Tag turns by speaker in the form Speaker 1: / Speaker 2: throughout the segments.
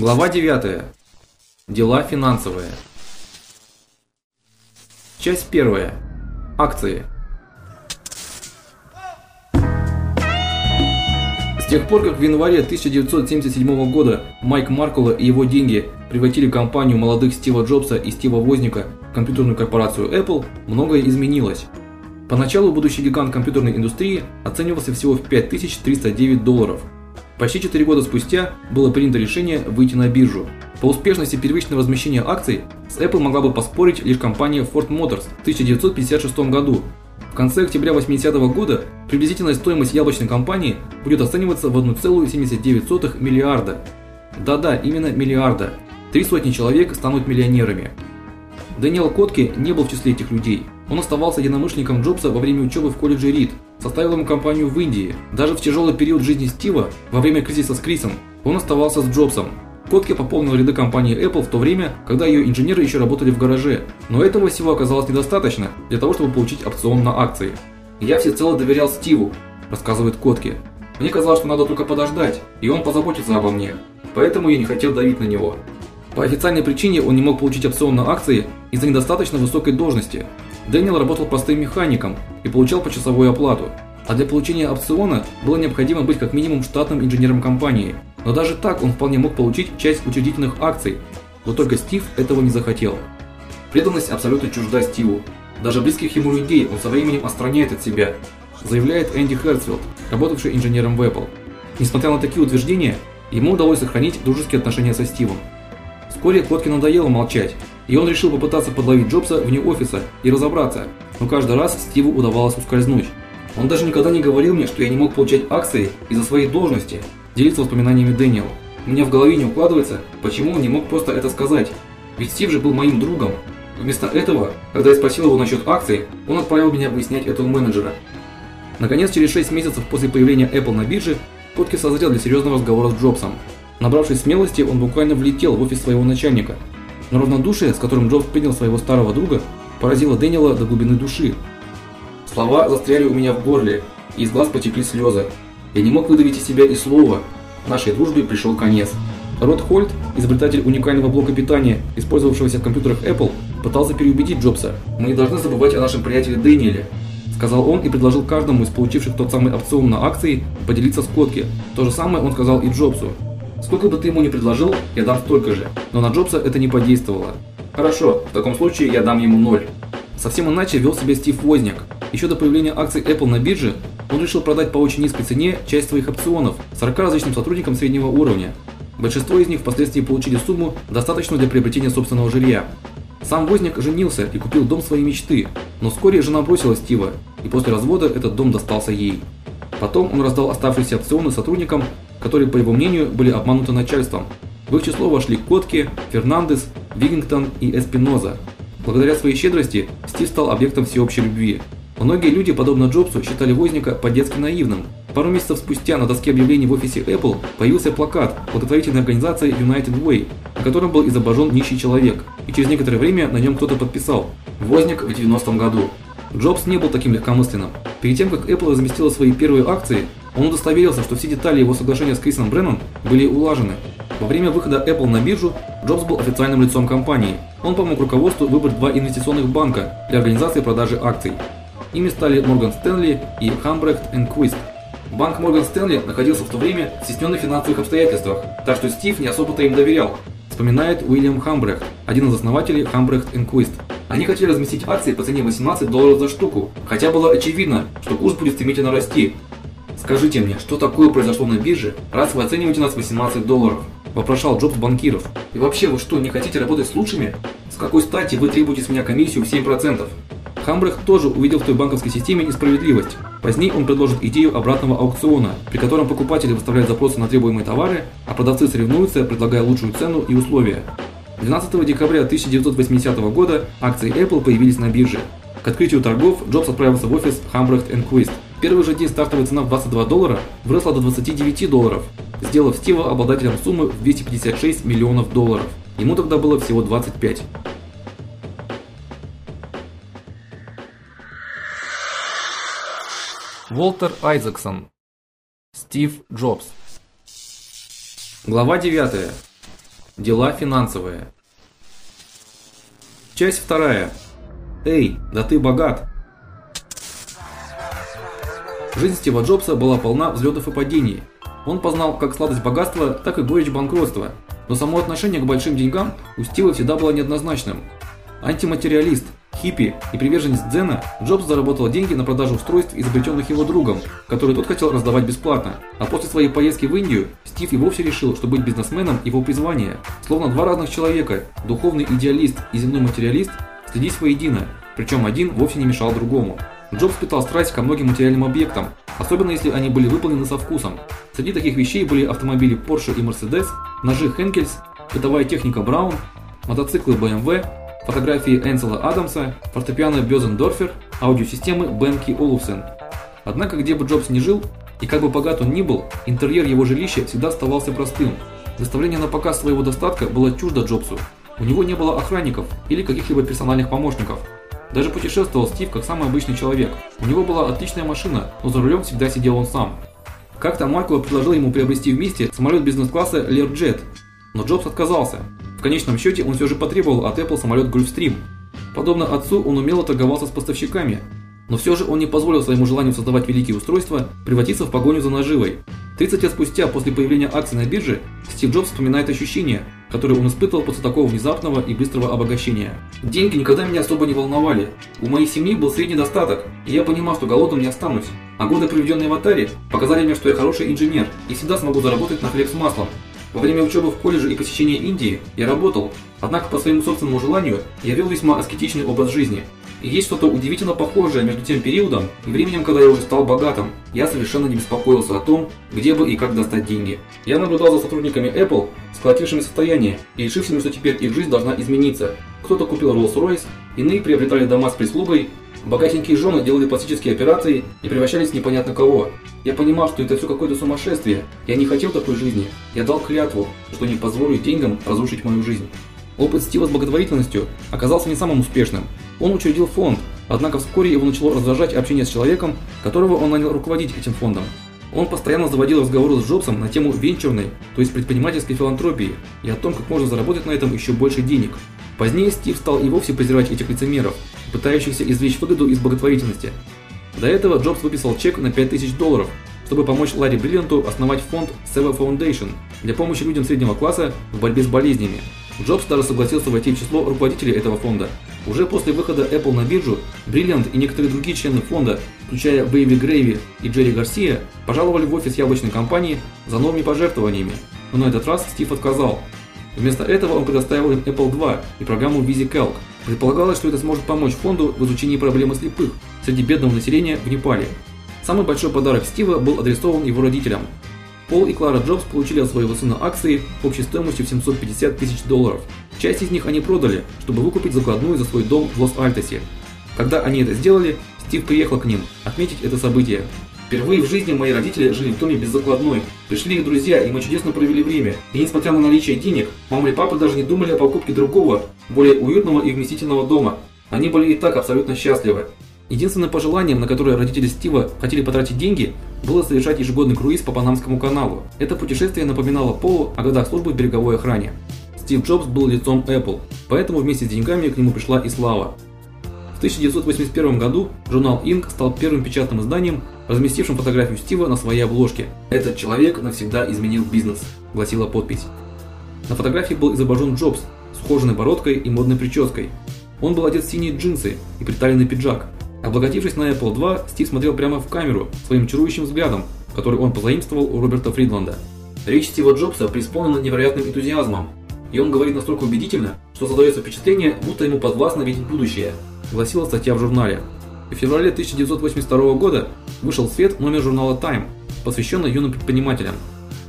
Speaker 1: Глава 9. Дела финансовые. Часть 1. Акции. С тех пор, как в январе 1977 года Майк Маркула и его деньги превратили компанию молодых Стива Джобса и Стива Возника в компьютерную корпорацию Apple, многое изменилось. Поначалу будущий гигант компьютерной индустрии оценивался всего в 5309 долларов – Почти 4 года спустя было принято решение выйти на биржу. По успешности первичного размещения акций с Apple могла бы поспорить лишь компания Ford Motors в 1956 году. В конце октября 80 -го года приблизительная стоимость яблочной компании будет оцениваться в 1,79 миллиарда. Да-да, именно миллиарда. Три сотни человек станут миллионерами. Дэниел Котки не был в числе этих людей. Он оставался единомышленником Джобса во время учебы в колледже Рид, составил ему компанию в Индии. Даже в тяжелый период жизни Стива, во время кризиса с Крисом, он оставался с Джобсом. Котке пополнил ряды компании Apple в то время, когда ее инженеры еще работали в гараже. Но этого всего оказалось недостаточно для того, чтобы получить опцион на акции. "Я всецело доверял Стиву", рассказывает Котке. "Мне казалось, что надо только подождать, и он позаботится обо мне. Поэтому я не хотел давить на него". По официальной причине он не мог получить опцион на акции из-за недостаточно высокой должности. Дэниел работал простым механиком и получал почасовую оплату. А для получения опциона было необходимо быть как минимум штатным инженером компании. Но даже так он вполне мог получить часть учредительных акций. Вот только Стив этого не захотел. Преданность абсолютно чужда Стиву. Даже близких ему людей он со временем отстраняет от себя, заявляет Энди Херцфилд, работавший инженером в Apple. Несмотря на такие утверждения, ему удалось сохранить дружеские отношения со Стивом. Вскоре Котке надоело молчать, и он решил попытаться подловить Джобса вне офиса и разобраться. Но каждый раз Стиву удавалось ускользнуть. Он даже никогда не говорил мне, что я не мог получать акции из-за своей должности, делится воспоминаниями Дэниел. У меня в голове не укладывается, почему он не мог просто это сказать. Ведь Стив же был моим другом. Вместо этого, когда я спросил его насчет акций, он отправил меня выяснять это у менеджера. Наконец, через 6 месяцев после появления Apple на бирже, Котки созрел для серьезного разговора с Джобсом. Набравшись смелости, он буквально влетел в офис своего начальника. Но равнодушие, с которым Джобс принял своего старого друга, поразило Дэниела до глубины души. Слова застряли у меня в горле, и из глаз потекли слезы. Я не мог выдавить из себя и слова. Нашей дружбе пришел конец. Род Хольт, изобретатель уникального блока питания, использовавшегося в компьютерах Apple, пытался переубедить Джобса. Мы не должны забывать о нашем приятеле Дэниеле, сказал он и предложил каждому из получивших тот самый опцион на акции поделиться с Котки. То же самое он сказал и Джобсу. Сколько бы ты ему ни предложил, я дам столько же. Но на Джобса это не подействовало. Хорошо, в таком случае я дам ему ноль. Совсем иначе вел себя Стив Возняк. Еще до появления акций Apple на бирже, он решил продать по очень низкой цене часть своих опционов 40 различным сотрудникам среднего уровня. Большинство из них впоследствии получили сумму, достаточную для приобретения собственного жилья. Сам Возняк женился и купил дом своей мечты, но вскоре жена бросила Стива, и после развода этот дом достался ей. Потом он раздал оставшиеся опционы сотрудникам, которые, по его мнению, были обмануты начальством. В их число вошли Котки, Фернандес, Вигингтон и Эспиноза. Благодаря своей щедрости Стив стал объектом всеобщей любви. Многие люди, подобно Джобсу, считали Возника по-детски наивным. Пару месяцев спустя на доске объявлений в офисе Apple появился плакат благотворительной организации United Way, на котором был изображен нищий человек, и через некоторое время на нем кто-то подписал: "Возник в 90-м году". Джобс не был таким легкомысленным. Перед тем как Apple разместила свои первые акции, он удостоверился, что все детали его соглашения с Крисом Бренном были улажены. Во время выхода Apple на биржу Джобс был официальным лицом компании. Он помог руководству выбрать два инвестиционных банка для организации продажи акций. Ими стали Morgan Stanley и Hambrecht Quist. Банк Morgan Stanley находился в то время в стесненных финансовых обстоятельствах, так что Стив не особо-то им доверял. Вспоминает Уильям Хамбрехт, один из основателей Hambrecht Quist. Они хотели разместить акции по цене 18 долларов за штуку, хотя было очевидно, что курс будет стремительно расти, Скажите мне, что такое произошло на бирже, раз вы оцениваете нас 18 долларов? Вопрошал Джобс банкиров. И вообще, вы что, не хотите работать с лучшими? С какой стати вы требуете с меня комиссию в 7%? Хамбрехт тоже увидел в той банковской системе несправедливость. Позднее он предложит идею обратного аукциона, при котором покупатели выставляют запросы на требуемые товары, а продавцы соревнуются, предлагая лучшую цену и условия. 12 декабря 1980 года акции Apple появились на бирже. К открытию торгов Джобс отправился в офис Hambrecht Quist первый же день стартовая цена в 22 доллара выросла до 29 долларов, сделав Стива обладателем суммы в 256 миллионов долларов. Ему тогда было всего 25. Волтер Айзексон. Стив Джобс. Глава 9. Дела финансовые. Часть вторая. Эй, да ты богат. Жизнь Стива Джобса была полна взлетов и падений. Он познал как сладость богатства, так и горечь банкротства. Но само отношение к большим деньгам у Стива всегда было неоднозначным. Антиматериалист, хиппи и приверженец дзена, Джобс заработал деньги на продажу устройств, изобретенных его другом, которые тот хотел раздавать бесплатно. А после своей поездки в Индию Стив и вовсе решил, что быть бизнесменом его призвание. Словно два разных человека, духовный идеалист и земной материалист, следить воедино, причем один вовсе не мешал другому. Джобс питал страсть ко многим материальным объектам, особенно если они были выполнены со вкусом. Среди таких вещей были автомобили Porsche и Mercedes, ножи Henckels, бытовая техника Браун, мотоциклы BMW, фотографии Энсела Адамса, фортепиано Бёзендорфер, аудиосистемы Бенки Олуфсен. Однако, где бы Джобс ни жил, и как бы богат он ни был, интерьер его жилища всегда оставался простым. Выставление на показ своего достатка было чуждо Джобсу. У него не было охранников или каких-либо персональных помощников. Даже путешествовал Стив как самый обычный человек. У него была отличная машина, но за рулем всегда сидел он сам. Как-то Майкл предложил ему приобрести вместе самолет бизнес-класса Learjet, но Джобс отказался. В конечном счете он все же потребовал от Apple самолет Gulfstream. Подобно отцу, он умело торговался с поставщиками, но все же он не позволил своему желанию создавать великие устройства превратиться в погоню за наживой. 30 лет спустя после появления акций на бирже, Стив Джобс вспоминает ощущения, которые он испытывал после такого внезапного и быстрого обогащения. Деньги никогда меня особо не волновали. У моей семьи был средний достаток, и я понимал, что голодным не останусь. А годы, проведенные в Атаре, показали мне, что я хороший инженер и всегда смогу заработать на хлеб с маслом. Во время учебы в колледже и посещения Индии я работал, однако по своему собственному желанию я вел весьма аскетичный образ жизни. И есть что-то удивительно похожее между тем периодом и временем, когда я уже стал богатым. Я совершенно не беспокоился о том, где бы и как достать деньги. Я наблюдал за сотрудниками Apple, сколотившими состояние и решившими, что теперь их жизнь должна измениться. Кто-то купил Rolls-Royce, иные приобретали дома с прислугой, богатенькие жены делали пластические операции и превращались в непонятно кого. Я понимал, что это все какое-то сумасшествие. Я не хотел такой жизни. Я дал клятву, что не позволю деньгам разрушить мою жизнь. Опыт Стива с благотворительностью оказался не самым успешным. Он учредил фонд, однако вскоре его начало раздражать общение с человеком, которого он нанял руководить этим фондом. Он постоянно заводил разговоры с Джобсом на тему венчурной, то есть предпринимательской филантропии, и о том, как можно заработать на этом еще больше денег. Позднее Стив стал и вовсе презирать этих лицемеров, пытающихся извлечь выгоду из благотворительности. До этого Джобс выписал чек на 5000 долларов, чтобы помочь Ларри Бриллианту основать фонд Seva Foundation для помощи людям среднего класса в борьбе с болезнями. Джобс даже согласился войти в число руководителей этого фонда. Уже после выхода Apple на биржу, Brilliant и некоторые другие члены фонда, включая Бэйви Грейви и Джерри Гарсия, пожаловали в офис яблочной компании за новыми пожертвованиями. Но на этот раз Стив отказал. Вместо этого он предоставил им Apple II и программу VisiCalc. Предполагалось, что это сможет помочь фонду в изучении проблемы слепых среди бедного населения в Непале. Самый большой подарок Стива был адресован его родителям. Пол и Клара Джобс получили от своего сына акции общей стоимостью в 750 тысяч долларов. Часть из них они продали, чтобы выкупить закладную за свой дом в Лос-Альтосе. Когда они это сделали, Стив приехал к ним отметить это событие. Впервые в жизни мои родители жили в доме без закладной. Пришли их друзья, и мы чудесно провели время. И несмотря на наличие денег, мама и папа даже не думали о покупке другого, более уютного и вместительного дома. Они были и так абсолютно счастливы. Единственным пожеланием, на которое родители Стива хотели потратить деньги, было совершать ежегодный круиз по Панамскому каналу. Это путешествие напоминало Полу о годах службы в береговой охране. Стив Джобс был лицом Apple, поэтому вместе с деньгами к нему пришла и слава. В 1981 году журнал Inc. стал первым печатным изданием, разместившим фотографию Стива на своей обложке. «Этот человек навсегда изменил бизнес», – гласила подпись. На фотографии был изображен Джобс с ухоженной бородкой и модной прической. Он был одет в синие джинсы и приталенный пиджак, Облаготившись на Apple II, Стив смотрел прямо в камеру своим чарующим взглядом, который он позаимствовал у Роберта Фридланда. Речь Стива Джобса преисполнена невероятным энтузиазмом, и он говорит настолько убедительно, что создается впечатление, будто ему подвластно видеть будущее, гласила статья в журнале. В феврале 1982 года вышел в свет номер журнала Time, посвященный юным предпринимателям.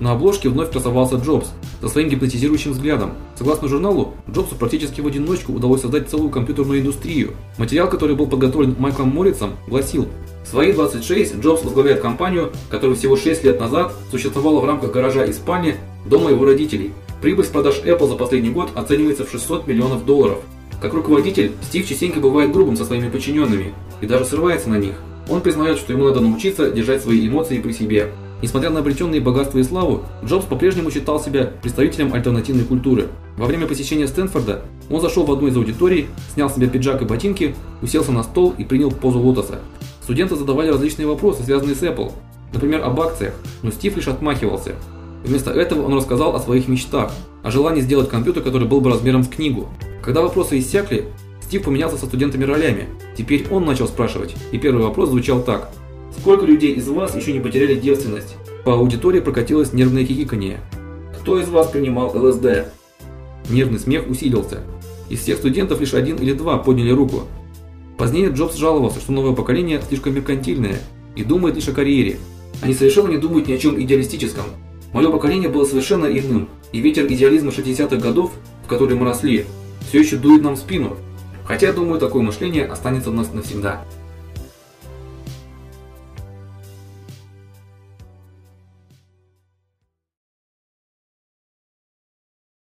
Speaker 1: На обложке вновь красовался Джобс со своим гипнотизирующим взглядом. Согласно журналу, Джобсу практически в одиночку удалось создать целую компьютерную индустрию. Материал, который был подготовлен Майклом Моррисом, гласил: в свои 26 Джобс возглавляет компанию, которая всего 6 лет назад существовала в рамках гаража и спальни дома его родителей. Прибыль с продаж Apple за последний год оценивается в 600 миллионов долларов. Как руководитель, Стив частенько бывает грубым со своими подчиненными и даже срывается на них. Он признает, что ему надо научиться держать свои эмоции при себе. Несмотря на обретенные богатства и славу, Джобс по-прежнему считал себя представителем альтернативной культуры. Во время посещения Стэнфорда он зашел в одну из аудиторий, снял с себя пиджак и ботинки, уселся на стол и принял позу лотоса. Студенты задавали различные вопросы, связанные с Apple, например, об акциях, но Стив лишь отмахивался. Вместо этого он рассказал о своих мечтах, о желании сделать компьютер, который был бы размером с книгу. Когда вопросы иссякли, Стив поменялся со студентами ролями. Теперь он начал спрашивать, и первый вопрос звучал так: Сколько людей из вас еще не потеряли девственность? По аудитории прокатилось нервное хихиканье. Кто из вас принимал ЛСД? Нервный смех усилился. Из всех студентов лишь один или два подняли руку. Позднее Джобс жаловался, что новое поколение слишком меркантильное и думает лишь о карьере. Они совершенно не думают ни о чем идеалистическом. Мое поколение было совершенно иным, и ветер идеализма 60-х годов, в который мы росли, все еще дует нам в спину. Хотя, думаю, такое мышление останется у нас навсегда.